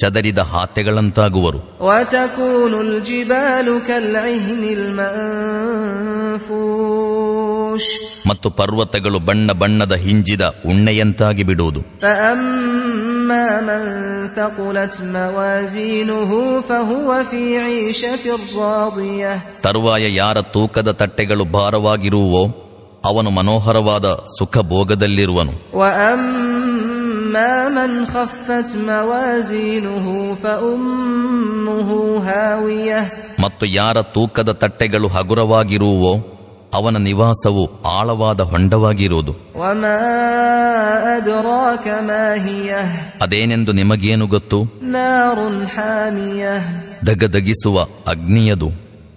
ಚದರಿದ ಹಾತೆಗಳಂತಾಗುವರು. ಮತ್ತು ಪರ್ವತಗಳು ಬಣ್ಣ ಬಣ್ಣದ ಹಿಂಜಿದ ಉಣ್ಣೆಯಂತಾಗಿ ಬಿಡುವುದು. ತರುವಾಯ ಯಾರ ತೂಕದ ತಟ್ಟೆಗಳು ಭಾರವಾಗಿರುವೋ ಅವನು ಮನೋಹರವಾದ ಸುಖ ಭೋಗದಲ್ಲಿರುವನು وأما من خفت موازينه فأمه هاوية ಮತ್ತು ಯಾರ ತೂಕದ ತಟ್ಟೆಗಳು ಹಗುರವಾಗಿರುವೋ ಅವನ ನಿವಾಸವು ಆಳವಾದ ಹೊಂಡವಾಗಿರುವುದು وما أدراك ما هي ಅದೇನೆಂದು ನಿಮಗೇನು ಗೊತ್ತು نار حامية ದಗದಗಿಸುವ ಅಗ್ನಿಯದು